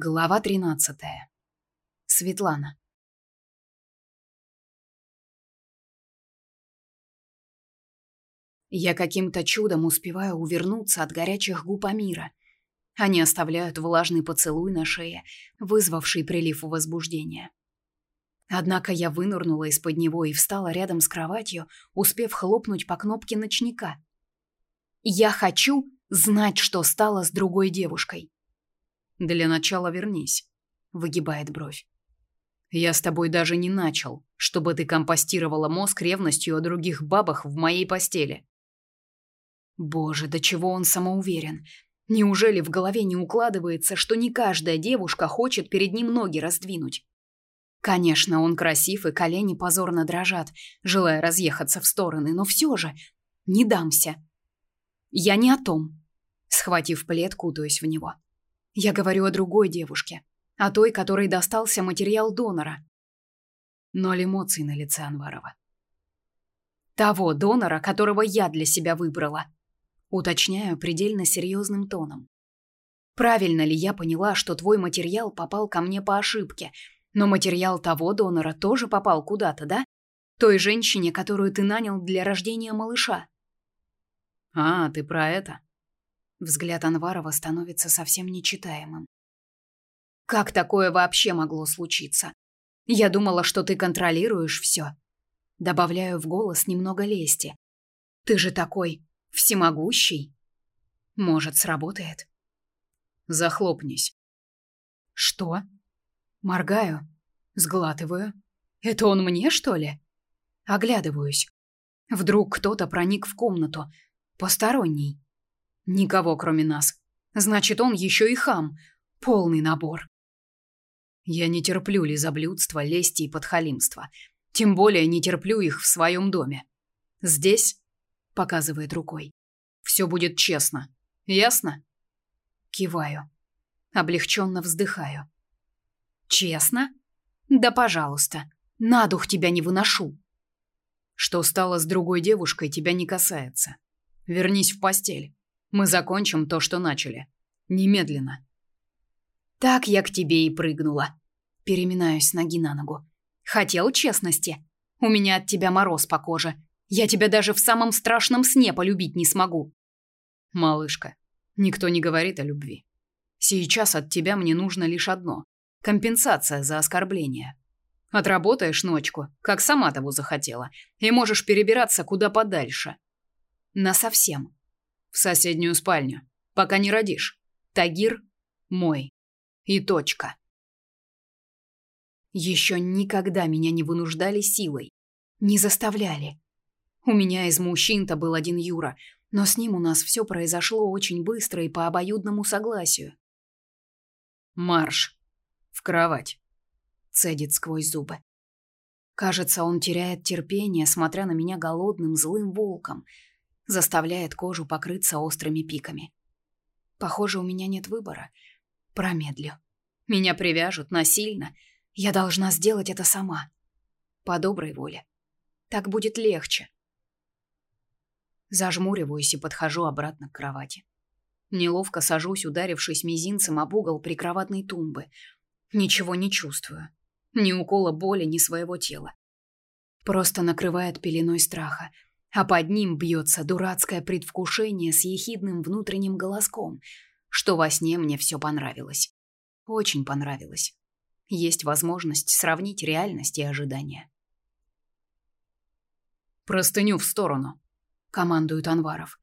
Глава 13. Светлана. Я каким-то чудом успеваю увернуться от горячих губ Амира. Они оставляют влажный поцелуй на шее, вызвавший прилив возбуждения. Однако я вынырнула из-под него и встала рядом с кроватью, успев хлопнуть по кнопке ночника. Я хочу знать, что стало с другой девушкой. Для начала вернись, выгибает бровь. Я с тобой даже не начал, чтобы ты компостировала мозг ревностью о других бабах в моей постели. Боже, до чего он самоуверен. Неужели в голове не укладывается, что не каждая девушка хочет перед ним ноги раздвинуть? Конечно, он красив, и колени позорно дрожат, желая разъехаться в стороны, но все же не дамся. Я не о том. Схватив плед, кутаюсь в него. Я говорю о другой девушке, о той, которой достался материал донора. Ноль эмоций на лице Анварова. Того донора, которого я для себя выбрала. Уточняю предельно серьезным тоном. Правильно ли я поняла, что твой материал попал ко мне по ошибке, но материал того донора тоже попал куда-то, да? Той женщине, которую ты нанял для рождения малыша. А, ты про это? Взгляд Анварова становится совсем нечитаемым. Как такое вообще могло случиться? Я думала, что ты контролируешь все. Добавляю в голос немного лести. Ты же такой всемогущий. Может, сработает. Захлопнись. Что? Моргаю, сглатываю. Это он мне, что ли? Оглядываюсь. Вдруг кто-то проник в комнату, посторонний. Никого, кроме нас. Значит, он еще и хам. Полный набор. Я не терплю лизоблюдства, лести и подхалимства. Тем более не терплю их в своем доме. Здесь, показывает рукой, все будет честно. Ясно? Киваю. Облегченно вздыхаю. Честно? Да, пожалуйста. На дух тебя не выношу. Что стало с другой девушкой, тебя не касается. Вернись в постель. Мы закончим то, что начали. Немедленно. Так я к тебе и прыгнула. Переминаюсь с ноги на ногу. Хотел честности? У меня от тебя мороз по коже. Я тебя даже в самом страшном сне полюбить не смогу. Малышка, никто не говорит о любви. Сейчас от тебя мне нужно лишь одно компенсация за оскорбление. Отработаешь ночку, как сама того захотела, и можешь перебираться куда подальше. На совсем в соседнюю спальню, пока не родишь. Тагир мой. И точка. Еще никогда меня не вынуждали силой, не заставляли. У меня из мужчин-то был один Юра, но с ним у нас все произошло очень быстро и по обоюдному согласию. Марш в кровать, цедит сквозь зубы. Кажется, он теряет терпение, смотря на меня голодным злым волком – заставляет кожу покрыться острыми пиками. Похоже, у меня нет выбора. Промедлю. Меня привяжут насильно. Я должна сделать это сама. По доброй воле. Так будет легче. Зажмуриваюсь и подхожу обратно к кровати. Неловко сажусь, ударившись мизинцем об угол прикроватной тумбы. Ничего не чувствую. Ни укола боли, ни своего тела. Просто накрывает пеленой страха — а под ним бьется дурацкое предвкушение с ехидным внутренним голоском, что во сне мне все понравилось. Очень понравилось. Есть возможность сравнить реальность и ожидания. «Простыню в сторону», — командует Анваров.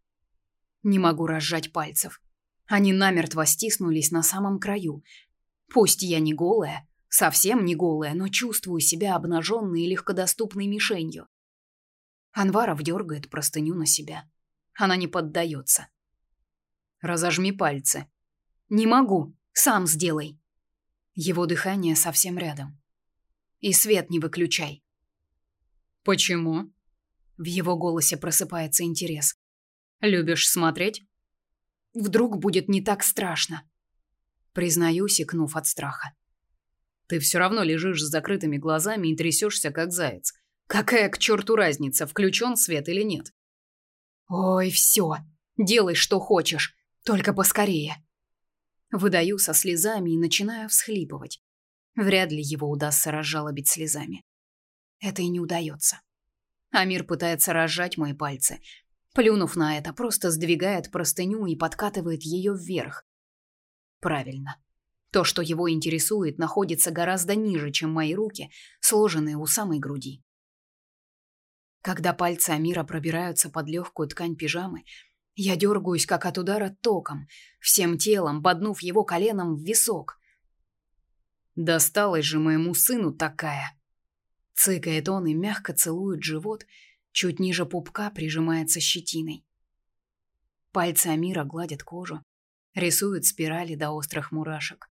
Не могу разжать пальцев. Они намертво стиснулись на самом краю. Пусть я не голая, совсем не голая, но чувствую себя обнаженной и легкодоступной мишенью. Анваров дергает простыню на себя. Она не поддается. Разожми пальцы. Не могу. Сам сделай. Его дыхание совсем рядом. И свет не выключай. Почему? В его голосе просыпается интерес. Любишь смотреть? Вдруг будет не так страшно. Признаюсь, икнув от страха. Ты все равно лежишь с закрытыми глазами и трясешься, как заяц. Какая к черту разница, включен свет или нет? Ой, все. Делай, что хочешь. Только поскорее. Выдаю со слезами и начинаю всхлипывать. Вряд ли его удастся разжалобить слезами. Это и не удается. Амир пытается разжать мои пальцы. Плюнув на это, просто сдвигает простыню и подкатывает ее вверх. Правильно. То, что его интересует, находится гораздо ниже, чем мои руки, сложенные у самой груди. Когда пальцы Амира пробираются под легкую ткань пижамы, я дергаюсь, как от удара током, всем телом, боднув его коленом в висок. «Досталась же моему сыну такая!» Цыкает он и мягко целует живот, чуть ниже пупка прижимается щетиной. Пальцы Амира гладят кожу, рисуют спирали до острых мурашек.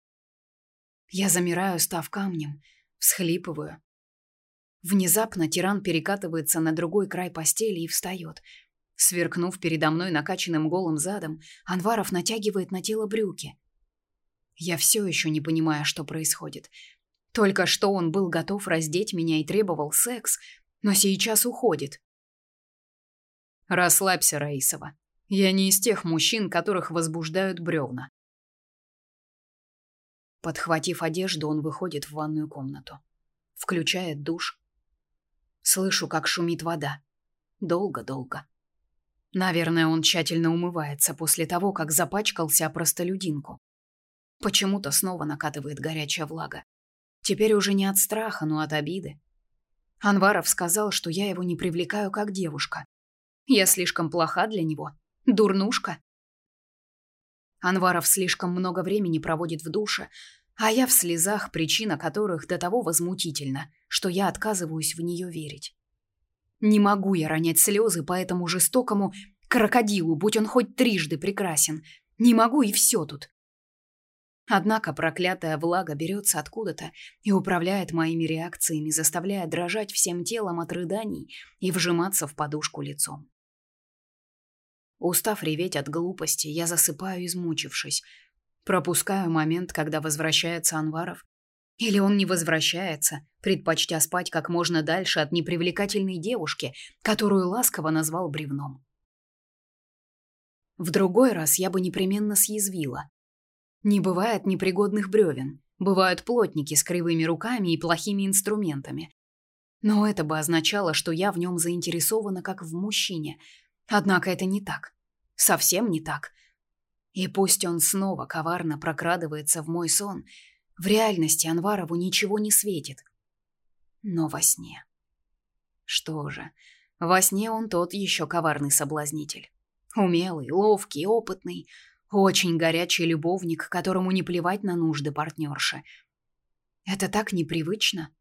Я замираю, став камнем, всхлипываю. Внезапно тиран перекатывается на другой край постели и встает. Сверкнув передо мной накачанным голым задом, Анваров натягивает на тело брюки. Я все еще не понимаю, что происходит. Только что он был готов раздеть меня и требовал секс, но сейчас уходит. Расслабься, Раисова. Я не из тех мужчин, которых возбуждают бревна. Подхватив одежду, он выходит в ванную комнату. Включает душ. Слышу, как шумит вода. Долго-долго. Наверное, он тщательно умывается после того, как запачкался простолюдинку. Почему-то снова накатывает горячая влага. Теперь уже не от страха, но от обиды. Анваров сказал, что я его не привлекаю как девушка. Я слишком плоха для него. Дурнушка. Анваров слишком много времени проводит в душе, а я в слезах, причина которых до того возмутительна, что я отказываюсь в нее верить. Не могу я ронять слезы по этому жестокому крокодилу, будь он хоть трижды прекрасен. Не могу и все тут. Однако проклятая влага берется откуда-то и управляет моими реакциями, заставляя дрожать всем телом от рыданий и вжиматься в подушку лицом. Устав реветь от глупости, я засыпаю, измучившись. Пропускаю момент, когда возвращается Анваров. Или он не возвращается, предпочтя спать как можно дальше от непривлекательной девушки, которую ласково назвал бревном. В другой раз я бы непременно съязвила, не бывает непригодных бревен. Бывают плотники с кривыми руками и плохими инструментами. Но это бы означало, что я в нем заинтересована как в мужчине. Однако это не так. Совсем не так. И пусть он снова коварно прокрадывается в мой сон, в реальности Анварову ничего не светит. Но во сне... Что же, во сне он тот еще коварный соблазнитель. Умелый, ловкий, опытный — очень горячий любовник, которому не плевать на нужды партнерши. Это так непривычно.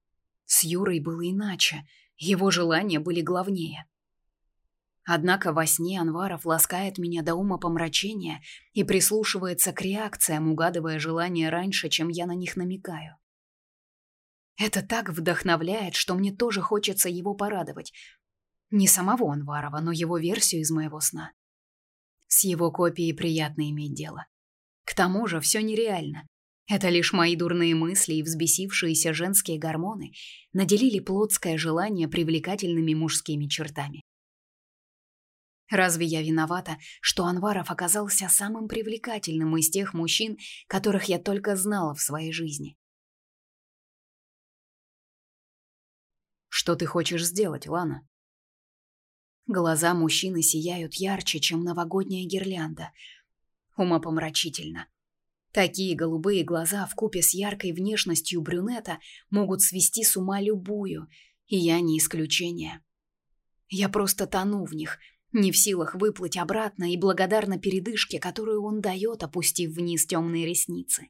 С Юрой было иначе. Его желания были главнее. Однако во сне Анваров ласкает меня до ума помрачения и прислушивается к реакциям, угадывая желания раньше, чем я на них намекаю. Это так вдохновляет, что мне тоже хочется его порадовать. Не самого Анварова, но его версию из моего сна. С его копией приятно иметь дело. К тому же все нереально. Это лишь мои дурные мысли и взбесившиеся женские гормоны наделили плотское желание привлекательными мужскими чертами. Разве я виновата, что Анваров оказался самым привлекательным из тех мужчин, которых я только знала в своей жизни? Что ты хочешь сделать, Лана? Глаза мужчины сияют ярче, чем новогодняя гирлянда. Умопомрачительно. Такие голубые глаза в купе с яркой внешностью брюнета могут свести с ума любую, и я не исключение. Я просто тону в них, не в силах выплыть обратно и благодарна передышке, которую он дает, опустив вниз темные ресницы.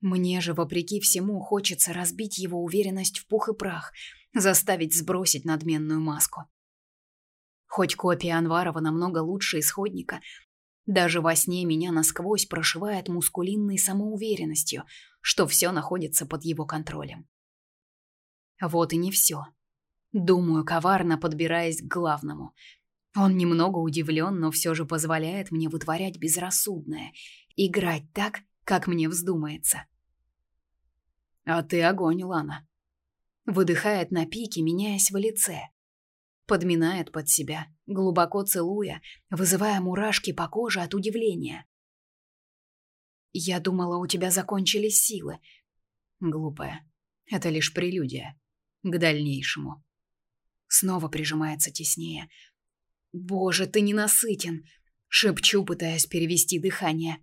Мне же, вопреки всему, хочется разбить его уверенность в пух и прах, заставить сбросить надменную маску. Хоть копия Анварова намного лучше исходника, даже во сне меня насквозь прошивает мускулинной самоуверенностью, что все находится под его контролем. Вот и не все. Думаю, коварно подбираясь к главному. Он немного удивлен, но все же позволяет мне вытворять безрассудное, играть так, как мне вздумается. «А ты огонь, Лана!» Выдыхает на пике, меняясь в лице подминает под себя, глубоко целуя, вызывая мурашки по коже от удивления. Я думала, у тебя закончились силы. Глупая. Это лишь прелюдия. К дальнейшему. Снова прижимается теснее. Боже, ты ненасытен. Шепчу, пытаясь перевести дыхание.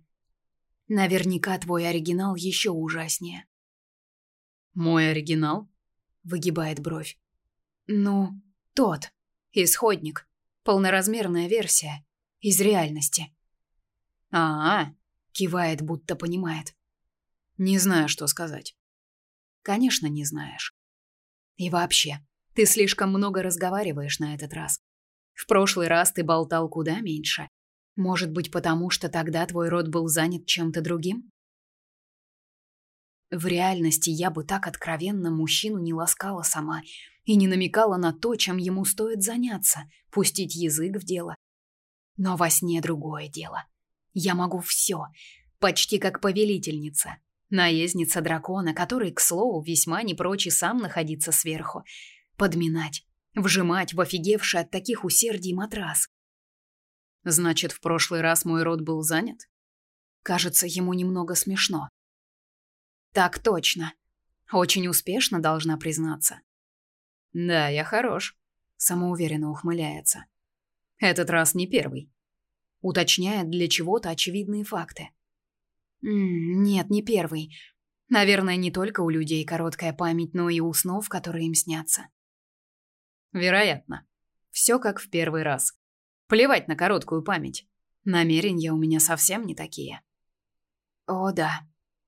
Наверняка твой оригинал еще ужаснее. Мой оригинал? Выгибает бровь. Ну, тот. Исходник. Полноразмерная версия. Из реальности. А, -а, -а кивает, будто понимает. Не знаю, что сказать. Конечно, не знаешь. И вообще, ты слишком много разговариваешь на этот раз. В прошлый раз ты болтал куда меньше. Может быть, потому что тогда твой род был занят чем-то другим? В реальности я бы так откровенно мужчину не ласкала сама и не намекала на то, чем ему стоит заняться, пустить язык в дело. Но во сне другое дело. Я могу все, почти как повелительница, наездница дракона, который, к слову, весьма не прочь и сам находиться сверху, подминать, вжимать в офигевший от таких усердий матрас. Значит, в прошлый раз мой род был занят? Кажется, ему немного смешно. Так точно. Очень успешно, должна признаться. Да, я хорош, самоуверенно ухмыляется. Этот раз не первый. Уточняет для чего-то очевидные факты. М -м, нет, не первый. Наверное, не только у людей короткая память, но и у снов, которые им снятся. Вероятно. Все как в первый раз. Плевать на короткую память. Намерения у меня совсем не такие. О, да.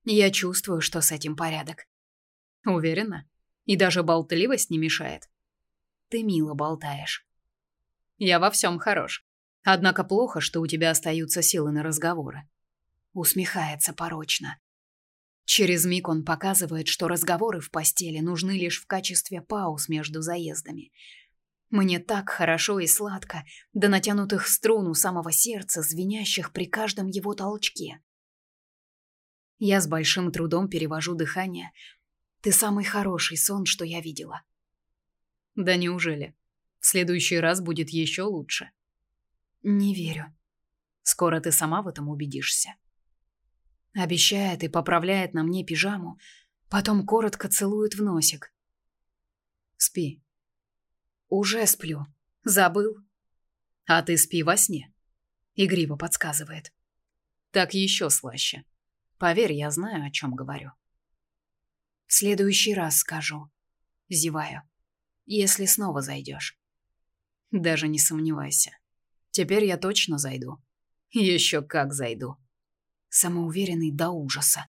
Я чувствую, что с этим порядок. Уверена? И даже болтливость не мешает. Ты мило болтаешь. Я во всем хорош. Однако плохо, что у тебя остаются силы на разговоры. Усмехается порочно. Через миг он показывает, что разговоры в постели нужны лишь в качестве пауз между заездами. Мне так хорошо и сладко, до натянутых струн у самого сердца, звенящих при каждом его толчке. Я с большим трудом перевожу дыхание. Ты самый хороший сон, что я видела. Да неужели? В следующий раз будет еще лучше. Не верю. Скоро ты сама в этом убедишься. Обещает и поправляет на мне пижаму, потом коротко целует в носик. Спи. Уже сплю. Забыл. А ты спи во сне. Игриво подсказывает. Так еще слаще. Поверь, я знаю, о чем говорю. В следующий раз скажу. Зеваю. Если снова зайдешь. Даже не сомневайся. Теперь я точно зайду. Еще как зайду. Самоуверенный до ужаса.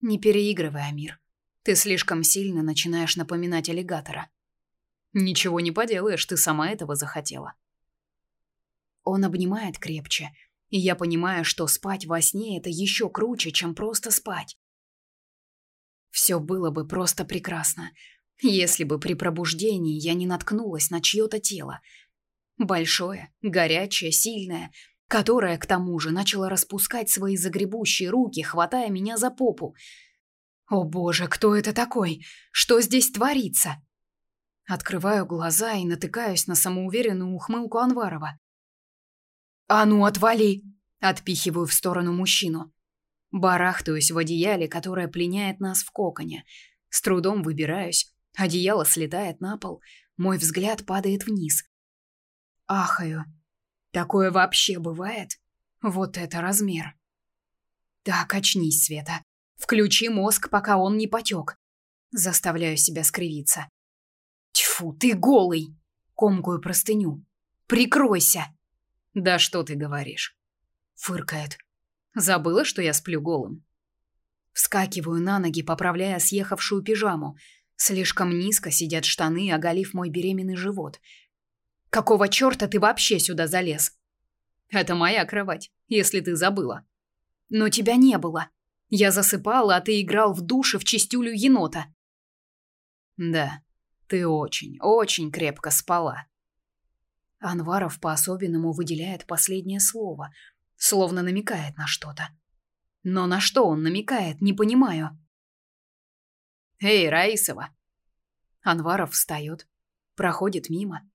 Не переигрывай, Амир. Ты слишком сильно начинаешь напоминать аллигатора. Ничего не поделаешь, ты сама этого захотела. Он обнимает крепче, и я понимаю, что спать во сне это еще круче, чем просто спать. Все было бы просто прекрасно, если бы при пробуждении я не наткнулась на чье-то тело, Большое, горячее, сильное, которое, к тому же, начало распускать свои загребущие руки, хватая меня за попу. О боже, кто это такой? Что здесь творится? Открываю глаза и натыкаюсь на самоуверенную ухмылку Анварова. «А ну, отвали!» – отпихиваю в сторону мужчину. Барахтаюсь в одеяле, которое пленяет нас в коконе. С трудом выбираюсь. Одеяло слетает на пол. Мой взгляд падает вниз. Ахаю. Такое вообще бывает? Вот это размер. Так, очнись, Света. Включи мозг, пока он не потек. Заставляю себя скривиться. Тьфу, ты голый. Комкую простыню. Прикройся. Да что ты говоришь? Фыркает. Забыла, что я сплю голым? Вскакиваю на ноги, поправляя съехавшую пижаму. Слишком низко сидят штаны, оголив мой беременный живот – Какого чёрта ты вообще сюда залез? Это моя кровать, если ты забыла. Но тебя не было. Я засыпала, а ты играл в душе в чистюлю енота. Да, ты очень, очень крепко спала. Анваров по-особенному выделяет последнее слово, словно намекает на что-то. Но на что он намекает, не понимаю. Эй, Раисова. Анваров встает, проходит мимо,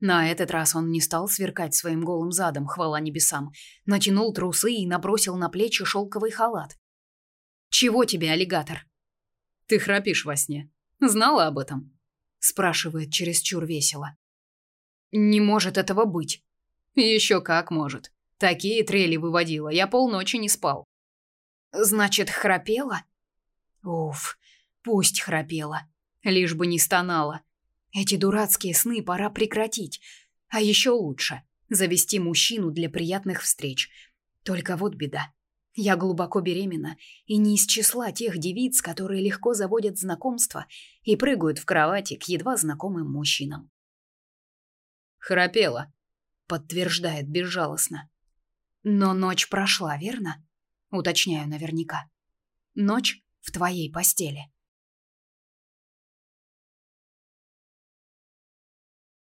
На этот раз он не стал сверкать своим голым задом, хвала небесам. Натянул трусы и набросил на плечи шелковый халат. «Чего тебе, аллигатор?» «Ты храпишь во сне. Знала об этом?» спрашивает чересчур весело. «Не может этого быть». «Еще как может. Такие трели выводила, я полночи не спал». «Значит, храпела?» «Уф, пусть храпела. Лишь бы не стонала. Эти дурацкие сны пора прекратить. А еще лучше — завести мужчину для приятных встреч. Только вот беда. Я глубоко беременна и не из числа тех девиц, которые легко заводят знакомства и прыгают в кровати к едва знакомым мужчинам. «Храпела», — подтверждает безжалостно. «Но ночь прошла, верно?» — уточняю наверняка. «Ночь в твоей постели».